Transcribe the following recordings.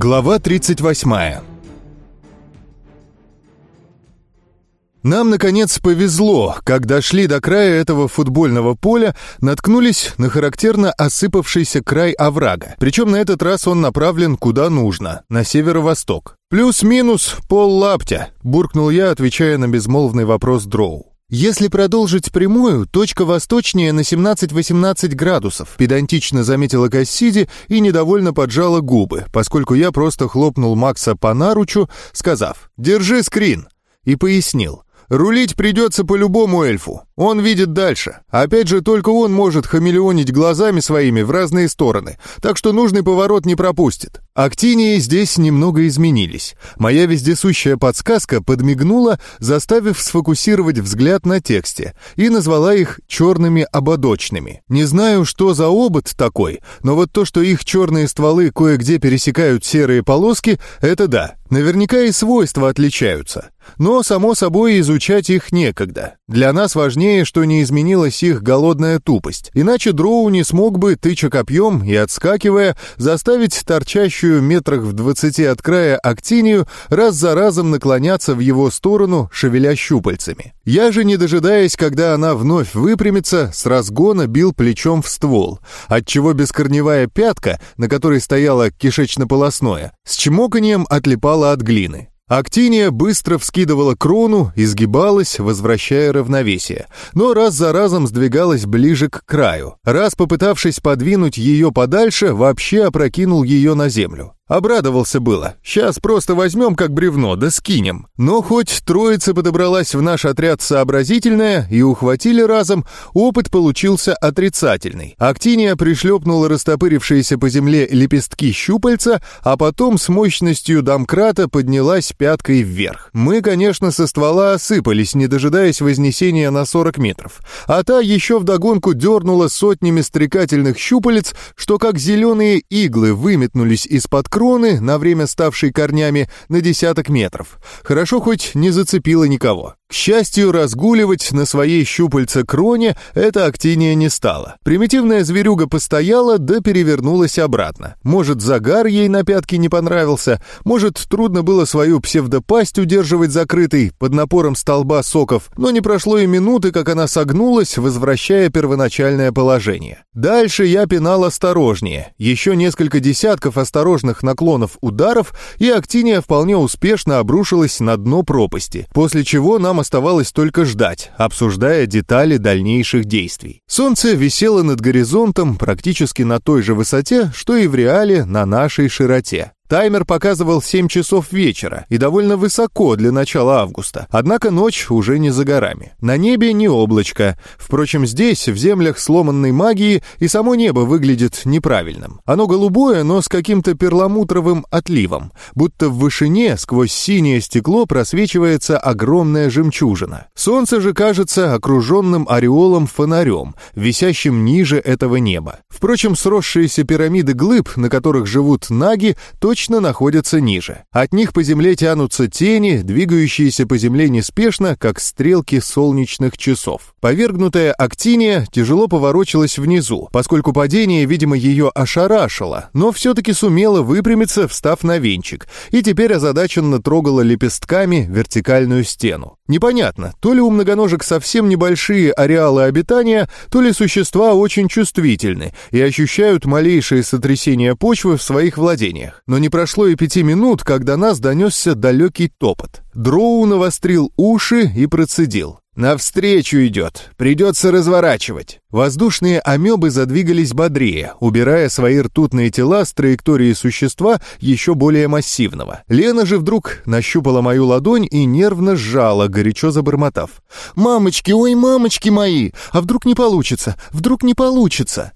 Глава 38 Нам, наконец, повезло. Когда шли до края этого футбольного поля, наткнулись на характерно осыпавшийся край оврага. Причем на этот раз он направлен куда нужно, на северо-восток. «Плюс-минус пол лаптя», — буркнул я, отвечая на безмолвный вопрос Дроу. «Если продолжить прямую, точка восточнее на 17-18 градусов», педантично заметила Кассиди и недовольно поджала губы, поскольку я просто хлопнул Макса по наручу, сказав «Держи скрин», и пояснил. Рулить придется по любому эльфу. Он видит дальше. Опять же, только он может хамелеонить глазами своими в разные стороны, так что нужный поворот не пропустит. Актинии здесь немного изменились. Моя вездесущая подсказка подмигнула, заставив сфокусировать взгляд на тексте, и назвала их черными ободочными. Не знаю, что за обод такой, но вот то, что их черные стволы кое-где пересекают серые полоски, это да. Наверняка и свойства отличаются. Но, само собой, изучать их некогда. Для нас важнее, что не изменилась их голодная тупость. Иначе Дроу не смог бы, тыча копьем и отскакивая, заставить торчащую метрах в двадцати от края актинию раз за разом наклоняться в его сторону, шевеля щупальцами. Я же, не дожидаясь, когда она вновь выпрямится, с разгона бил плечом в ствол, отчего бескорневая пятка, на которой стояло кишечно-полосное, с чмоканием отлипала от глины. Актиния быстро вскидывала крону, изгибалась, возвращая равновесие, но раз за разом сдвигалась ближе к краю. Раз попытавшись подвинуть ее подальше, вообще опрокинул ее на землю. Обрадовался было. Сейчас просто возьмем как бревно, да скинем. Но хоть троица подобралась в наш отряд сообразительная и ухватили разом, опыт получился отрицательный. Актиния пришлепнула растопырившиеся по земле лепестки щупальца, а потом с мощностью домкрата поднялась пяткой вверх. Мы, конечно, со ствола осыпались, не дожидаясь вознесения на 40 метров. А та еще вдогонку дернула сотнями стрекательных щупалец, что как зеленые иглы выметнулись из-под кроны, на время ставшей корнями, на десяток метров. Хорошо хоть не зацепило никого. К счастью, разгуливать на своей щупальце кроне эта актиния не стала. Примитивная зверюга постояла, да перевернулась обратно. Может, загар ей на пятки не понравился, может, трудно было свою псевдопасть удерживать закрытой под напором столба соков, но не прошло и минуты, как она согнулась, возвращая первоначальное положение. Дальше я пинал осторожнее. Еще несколько десятков осторожных наклонов ударов, и актиния вполне успешно обрушилась на дно пропасти, после чего нам оставалось только ждать, обсуждая детали дальнейших действий. Солнце висело над горизонтом практически на той же высоте, что и в реале на нашей широте. Таймер показывал 7 часов вечера и довольно высоко для начала августа, однако ночь уже не за горами. На небе не облачко. Впрочем, здесь, в землях сломанной магии, и само небо выглядит неправильным. Оно голубое, но с каким-то перламутровым отливом, будто в вышине сквозь синее стекло просвечивается огромная жемчужина. Солнце же кажется окруженным ореолом-фонарем, висящим ниже этого неба. Впрочем, сросшиеся пирамиды глыб, на которых живут наги, точно точно находятся ниже. От них по земле тянутся тени, двигающиеся по земле неспешно, как стрелки солнечных часов. Повергнутая актиния тяжело поворочилась внизу, поскольку падение, видимо, ее ошарашило, но все-таки сумела выпрямиться, встав на венчик, и теперь озадаченно трогала лепестками вертикальную стену. Непонятно, то ли у многоножек совсем небольшие ареалы обитания, то ли существа очень чувствительны и ощущают малейшие сотрясения почвы в своих владениях. Но не не прошло и пяти минут, когда нас донесся далекий топот. Дроу навострил уши и процедил. «Навстречу идет. Придется разворачивать». Воздушные амебы задвигались бодрее, убирая свои ртутные тела с траектории существа еще более массивного. Лена же вдруг нащупала мою ладонь и нервно сжала, горячо забормотав. «Мамочки, ой, мамочки мои! А вдруг не получится? Вдруг не получится?»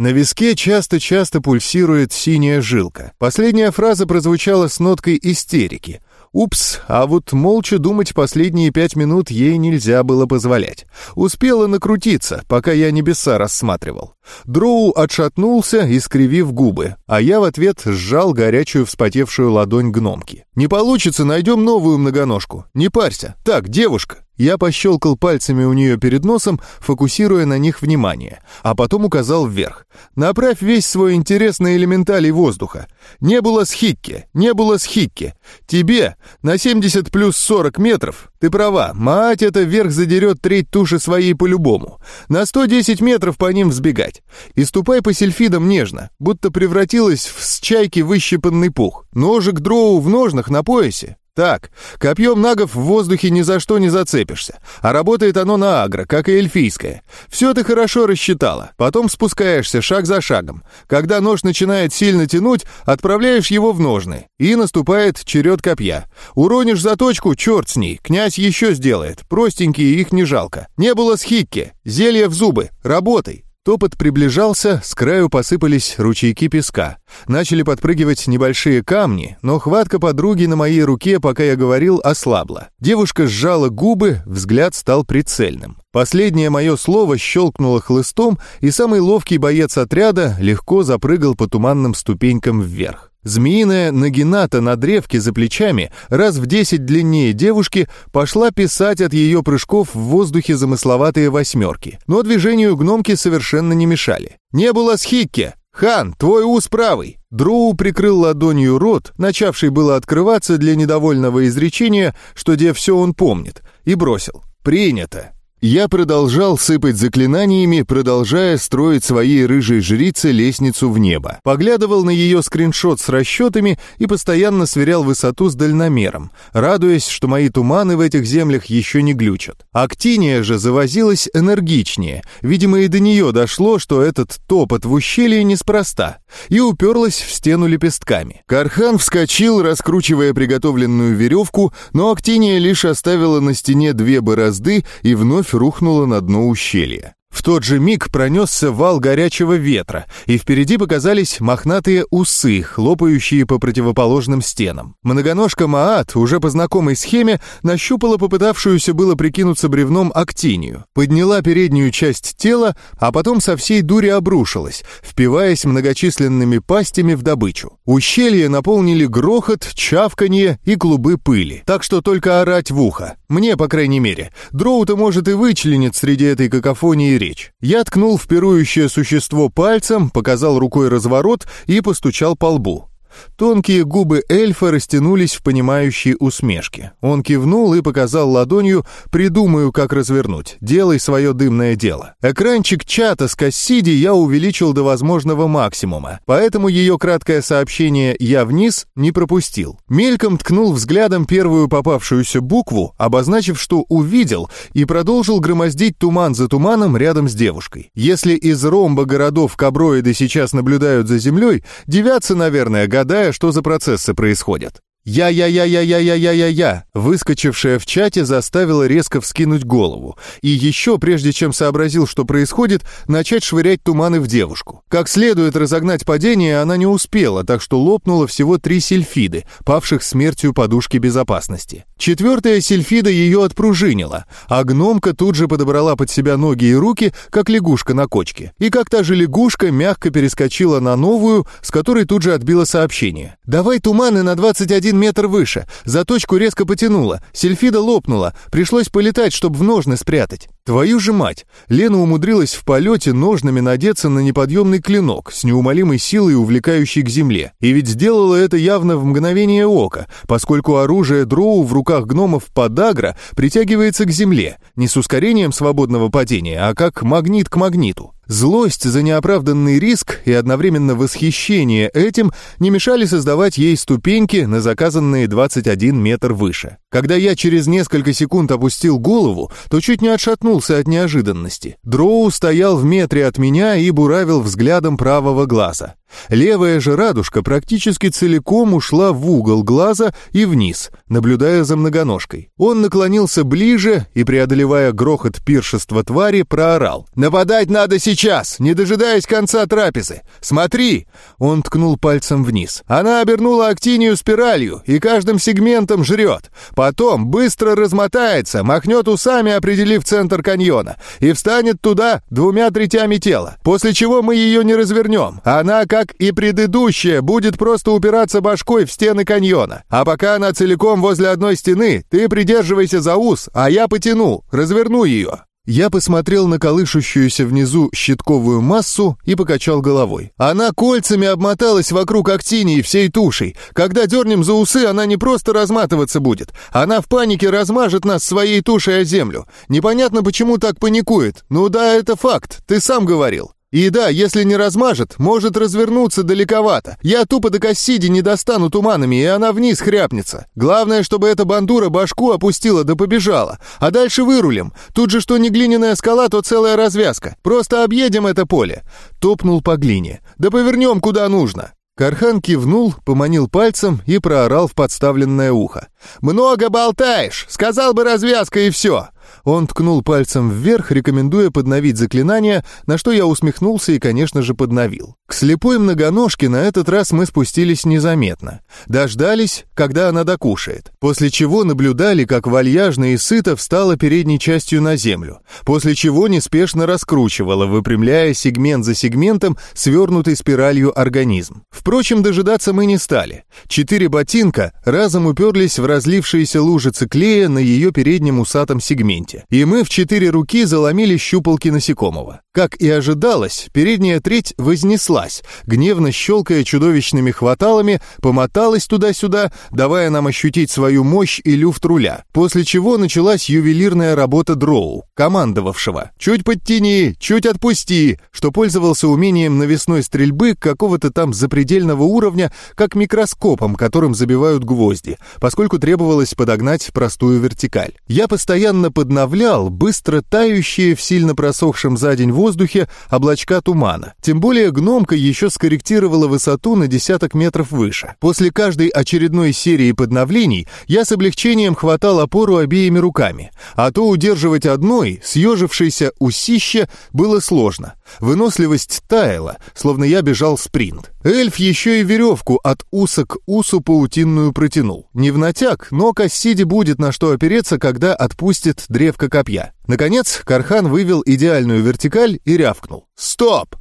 На виске часто-часто пульсирует синяя жилка. Последняя фраза прозвучала с ноткой истерики. Упс, а вот молча думать последние пять минут ей нельзя было позволять. Успела накрутиться, пока я небеса рассматривал. Дроу отшатнулся, искривив губы, а я в ответ сжал горячую вспотевшую ладонь гномки. «Не получится, найдем новую многоножку. Не парься. Так, девушка, Я пощелкал пальцами у нее перед носом, фокусируя на них внимание, а потом указал вверх. «Направь весь свой интерес на элементалей воздуха. Не было схикки, не было схикки. Тебе на 70 плюс 40 метров, ты права, мать это вверх задерет треть туши своей по-любому. На 110 метров по ним взбегать. И ступай по сельфидам нежно, будто превратилась в с чайки выщипанный пух. Ножик дроу в ножнах на поясе. Так, копьем нагов в воздухе ни за что не зацепишься, а работает оно на агро, как и эльфийское. Все ты хорошо рассчитала, потом спускаешься шаг за шагом. Когда нож начинает сильно тянуть, отправляешь его в ножны, и наступает черед копья. Уронишь заточку, черт с ней, князь еще сделает, простенькие их не жалко. Не было схикки, зелье в зубы, работай. Топот приближался, с краю посыпались ручейки песка. Начали подпрыгивать небольшие камни, но хватка подруги на моей руке, пока я говорил, ослабла. Девушка сжала губы, взгляд стал прицельным. Последнее мое слово щелкнуло хлыстом, и самый ловкий боец отряда легко запрыгал по туманным ступенькам вверх. Змеиная нагината на древке за плечами, раз в десять длиннее девушки, пошла писать от ее прыжков в воздухе замысловатые восьмерки. Но движению гномки совершенно не мешали. «Не было схикки! Хан, твой ус правый!» Дроу прикрыл ладонью рот, начавший было открываться для недовольного изречения, что где все он помнит, и бросил. «Принято!» Я продолжал сыпать заклинаниями, продолжая строить своей рыжей жрице лестницу в небо. Поглядывал на ее скриншот с расчетами и постоянно сверял высоту с дальномером, радуясь, что мои туманы в этих землях еще не глючат. Актиния же завозилась энергичнее. Видимо, и до нее дошло, что этот топот в ущелье неспроста, и уперлась в стену лепестками. Кархан вскочил, раскручивая приготовленную веревку, но Актиния лишь оставила на стене две борозды и вновь вновь рухнула на дно ущелья. В тот же миг пронесся вал горячего ветра, и впереди показались мохнатые усы, хлопающие по противоположным стенам. Многоножка Маат, уже по знакомой схеме, нащупала попытавшуюся было прикинуться бревном актинию, подняла переднюю часть тела, а потом со всей дури обрушилась, впиваясь многочисленными пастями в добычу. Ущелье наполнили грохот, чавканье и клубы пыли, так что только орать в ухо. Мне, по крайней мере. Дроу-то может и вычленит среди этой какофонии речь. Я ткнул в пирующее существо пальцем, показал рукой разворот и постучал по лбу. Тонкие губы эльфа растянулись в понимающей усмешке. Он кивнул и показал ладонью «Придумаю, как развернуть. Делай свое дымное дело». Экранчик чата с Кассиди я увеличил до возможного максимума, поэтому ее краткое сообщение «Я вниз» не пропустил. Мельком ткнул взглядом первую попавшуюся букву, обозначив, что увидел, и продолжил громоздить туман за туманом рядом с девушкой. Если из ромба городов каброиды сейчас наблюдают за землей, девятся, наверное, гадая, что за процессы происходят. «Я-я-я-я-я-я-я-я-я!» Выскочившая в чате заставила резко вскинуть голову. И еще, прежде чем сообразил, что происходит, начать швырять туманы в девушку. Как следует разогнать падение она не успела, так что лопнуло всего три сельфиды, павших смертью подушки безопасности. Четвертая сельфида ее отпружинила, а гномка тут же подобрала под себя ноги и руки, как лягушка на кочке. И как та же лягушка мягко перескочила на новую, с которой тут же отбила сообщение. «Давай туманы на 21 один метр выше. Заточку резко потянуло. Сельфида лопнула. Пришлось полетать, чтобы в ножны спрятать. Твою же мать! Лена умудрилась в полете ножными надеться на неподъемный клинок с неумолимой силой, увлекающей к земле. И ведь сделала это явно в мгновение ока, поскольку оружие дроу в руках гномов подагра притягивается к земле, не с ускорением свободного падения, а как магнит к магниту. Злость за неоправданный риск и одновременно восхищение этим не мешали создавать ей ступеньки на заказанные 21 метр выше. Когда я через несколько секунд опустил голову, то чуть не отшатнулся от неожиданности. Дроу стоял в метре от меня и буравил взглядом правого глаза. Левая же радужка практически целиком ушла в угол глаза и вниз, наблюдая за многоножкой. Он наклонился ближе и, преодолевая грохот пиршества твари, проорал. «Нападать надо сейчас, не дожидаясь конца трапезы! Смотри!» Он ткнул пальцем вниз. «Она обернула актинию спиралью и каждым сегментом жрет. Потом быстро размотается, махнет усами, определив центр каньона, и встанет туда двумя третями тела, после чего мы ее не развернем. Она, как как и предыдущая, будет просто упираться башкой в стены каньона. А пока она целиком возле одной стены, ты придерживайся за ус, а я потяну, разверну ее». Я посмотрел на колышущуюся внизу щитковую массу и покачал головой. Она кольцами обмоталась вокруг актинии всей тушей. Когда дернем за усы, она не просто разматываться будет. Она в панике размажет нас своей тушей о землю. Непонятно, почему так паникует. Ну да, это факт, ты сам говорил. И да, если не размажет, может развернуться далековато. Я тупо до Кассиди не достану туманами, и она вниз хряпнется. Главное, чтобы эта бандура башку опустила да побежала. А дальше вырулим. Тут же что не глиняная скала, то целая развязка. Просто объедем это поле. Топнул по глине. Да повернем куда нужно. Кархан кивнул, поманил пальцем и проорал в подставленное ухо. «Много болтаешь! Сказал бы развязка и все!» Он ткнул пальцем вверх, рекомендуя подновить заклинание, на что я усмехнулся и, конечно же, подновил. К слепой многоножке на этот раз мы спустились незаметно. Дождались, когда она докушает, после чего наблюдали, как вальяжно и сыто встала передней частью на землю, после чего неспешно раскручивала, выпрямляя сегмент за сегментом свернутый спиралью организм. Впрочем, дожидаться мы не стали. Четыре ботинка разом уперлись в разлившиеся лужицы клея на ее переднем усатом сегменте моменте, и мы в четыре руки заломили щупалки насекомого. Как и ожидалось, передняя треть вознеслась, гневно щелкая чудовищными хваталами, помоталась туда-сюда, давая нам ощутить свою мощь и люфт руля, после чего началась ювелирная работа дроу, командовавшего «чуть подтяни, чуть отпусти», что пользовался умением навесной стрельбы какого-то там запредельного уровня, как микроскопом, которым забивают гвозди, поскольку требовалось подогнать простую вертикаль. Я постоянно подновлял быстро тающие в сильно просохшем за день воздухе облачка тумана. Тем более гномка еще скорректировала высоту на десяток метров выше. После каждой очередной серии подновлений я с облегчением хватал опору обеими руками, а то удерживать одной, съежившейся усище, было сложно. Выносливость таяла, словно я бежал спринт. Эльф еще и веревку от уса к усу паутинную протянул. Не в натяг, но Кассиди будет на что опереться, когда отпустит древко копья. Наконец, Кархан вывел идеальную вертикаль и рявкнул. «Стоп!»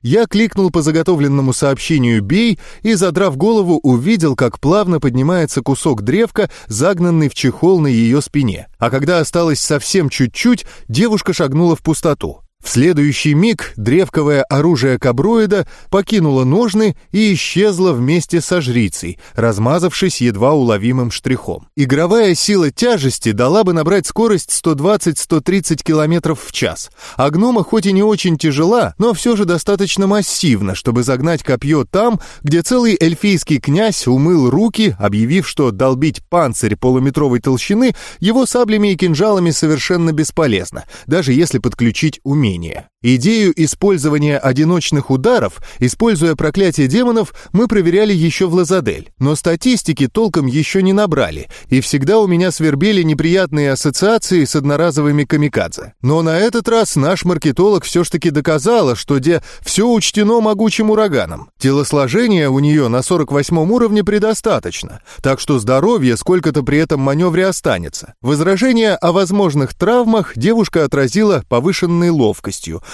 Я кликнул по заготовленному сообщению «Бей» и, задрав голову, увидел, как плавно поднимается кусок древка, загнанный в чехол на ее спине. А когда осталось совсем чуть-чуть, девушка шагнула в пустоту. В следующий миг древковое оружие каброида покинуло ножны и исчезло вместе со жрицей, размазавшись едва уловимым штрихом. Игровая сила тяжести дала бы набрать скорость 120-130 км в час, а гнома хоть и не очень тяжела, но все же достаточно массивна, чтобы загнать копье там, где целый эльфийский князь умыл руки, объявив, что долбить панцирь полуметровой толщины его саблями и кинжалами совершенно бесполезно, даже если подключить умение умения. Идею использования одиночных ударов, используя проклятие демонов, мы проверяли еще в Лазадель, но статистики толком еще не набрали, и всегда у меня свербели неприятные ассоциации с одноразовыми камикадзе. Но на этот раз наш маркетолог все ж таки доказала, что где все учтено могучим ураганом. Телосложение у нее на 48 уровне предостаточно, так что здоровье сколько-то при этом маневре останется. Возражение о возможных травмах девушка отразила повышенной ловкостью,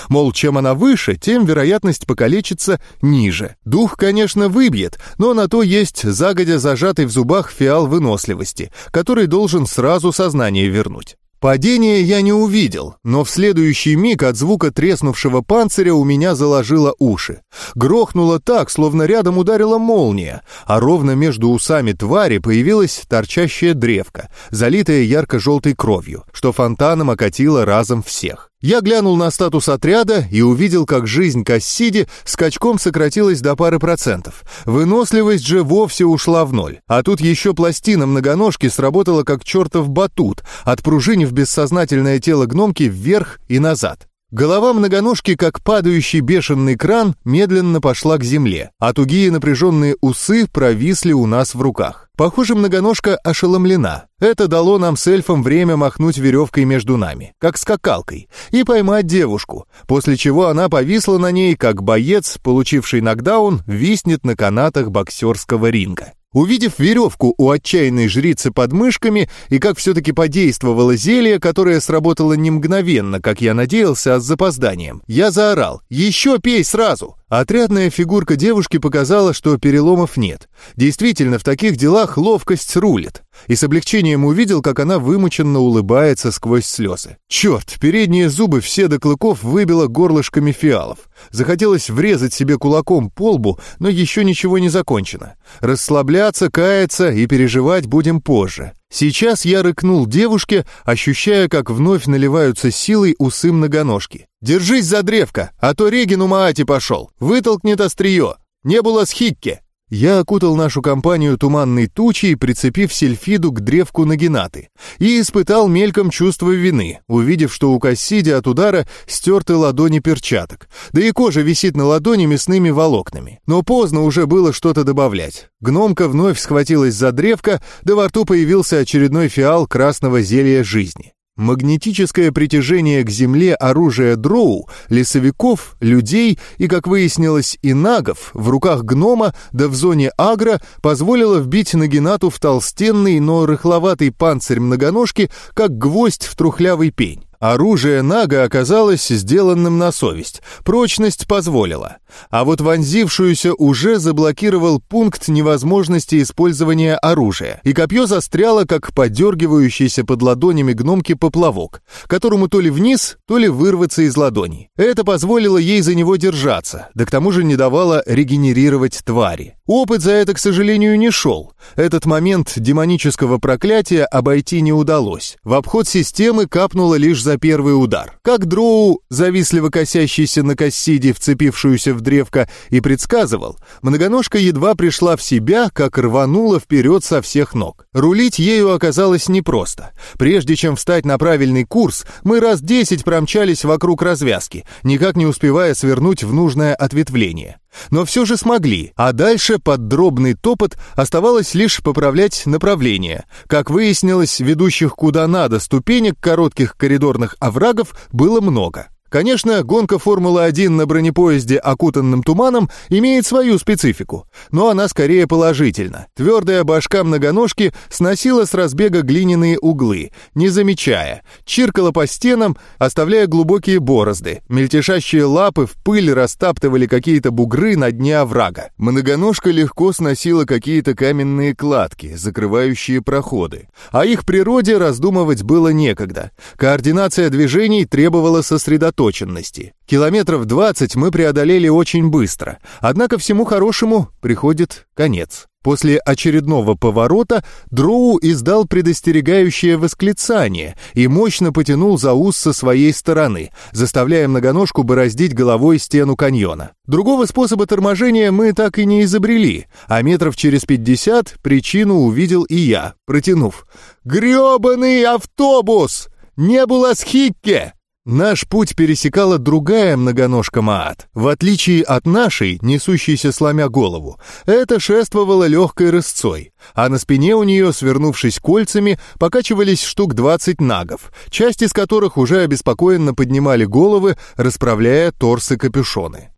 Мол, чем она выше, тем вероятность покалечиться ниже. Дух, конечно, выбьет, но на то есть загодя зажатый в зубах фиал выносливости, который должен сразу сознание вернуть. Падения я не увидел, но в следующий миг от звука треснувшего панциря у меня заложило уши. Грохнуло так, словно рядом ударила молния, а ровно между усами твари появилась торчащая древка, залитая ярко-желтой кровью, что фонтаном окатило разом всех. Я глянул на статус отряда и увидел, как жизнь Кассиди скачком сократилась до пары процентов. Выносливость же вовсе ушла в ноль. А тут еще пластина многоножки сработала как чертов батут, отпружинив бессознательное тело гномки вверх и назад. Голова многоножки, как падающий бешеный кран, медленно пошла к земле, а тугие напряженные усы провисли у нас в руках. Похоже, многоножка ошеломлена. Это дало нам с эльфом время махнуть веревкой между нами, как скакалкой, и поймать девушку, после чего она повисла на ней, как боец, получивший нокдаун, виснет на канатах боксерского ринга. Увидев веревку у отчаянной жрицы под мышками и как все-таки подействовало зелье, которое сработало не мгновенно, как я надеялся, а с запозданием, я заорал «Еще пей сразу!» Отрядная фигурка девушки показала, что переломов нет. Действительно, в таких делах ловкость рулит. И с облегчением увидел, как она вымученно улыбается сквозь слезы. Черт, передние зубы все до клыков выбило горлышками фиалов. Захотелось врезать себе кулаком по лбу, но еще ничего не закончено. Расслабляться, каяться и переживать будем позже. Сейчас я рыкнул девушке, ощущая, как вновь наливаются силой усы многоножки. «Держись за древко, а то Регину Маати пошел! Вытолкнет острие! Не было схикки!» Я окутал нашу компанию туманной тучей, прицепив сельфиду к древку Нагинаты, и испытал мельком чувство вины, увидев, что у Кассиди от удара стерты ладони перчаток, да и кожа висит на ладони мясными волокнами. Но поздно уже было что-то добавлять. Гномка вновь схватилась за древко, да во рту появился очередной фиал красного зелья жизни. Магнетическое притяжение к Земле оружия дроу, лесовиков, людей и, как выяснилось, и нагов в руках гнома да в зоне агро позволило вбить Нагинату в толстенный, но рыхловатый панцирь многоножки, как гвоздь в трухлявый пень. Оружие Нага оказалось сделанным на совесть, прочность позволила. А вот вонзившуюся уже заблокировал пункт невозможности использования оружия, и копье застряло, как подергивающийся под ладонями гномки поплавок, которому то ли вниз, то ли вырваться из ладоней. Это позволило ей за него держаться, да к тому же не давало регенерировать твари. Опыт за это, к сожалению, не шел. Этот момент демонического проклятия обойти не удалось. В обход системы капнуло лишь за первый удар. Как дроу, завистливо косящийся на Кассиде, вцепившуюся в древко, и предсказывал, многоножка едва пришла в себя, как рванула вперед со всех ног. Рулить ею оказалось непросто. Прежде чем встать на правильный курс, мы раз десять промчались вокруг развязки, никак не успевая свернуть в нужное ответвление. Но все же смогли, а дальше под дробный топот оставалось лишь поправлять направление. Как выяснилось, ведущих куда надо ступенек коротких коридорных оврагов было много. Конечно, гонка Формулы-1 на бронепоезде, окутанном туманом, имеет свою специфику, но она скорее положительна. Твердая башка многоножки сносила с разбега глиняные углы, не замечая, чиркала по стенам, оставляя глубокие борозды. Мельтешащие лапы в пыль растаптывали какие-то бугры на дне оврага. Многоножка легко сносила какие-то каменные кладки, закрывающие проходы. О их природе раздумывать было некогда. Координация движений требовала сосредоточения сосредоточенности. Километров 20 мы преодолели очень быстро, однако всему хорошему приходит конец. После очередного поворота Дроу издал предостерегающее восклицание и мощно потянул за ус со своей стороны, заставляя многоножку бороздить головой стену каньона. Другого способа торможения мы так и не изобрели, а метров через пятьдесят причину увидел и я, протянув «Грёбаный автобус! Не было схикке!» Наш путь пересекала другая многоножка Маат. В отличие от нашей, несущейся сломя голову, это шествовала легкой рысцой, а на спине у нее, свернувшись кольцами, покачивались штук 20 нагов, часть из которых уже обеспокоенно поднимали головы, расправляя торсы капюшоны.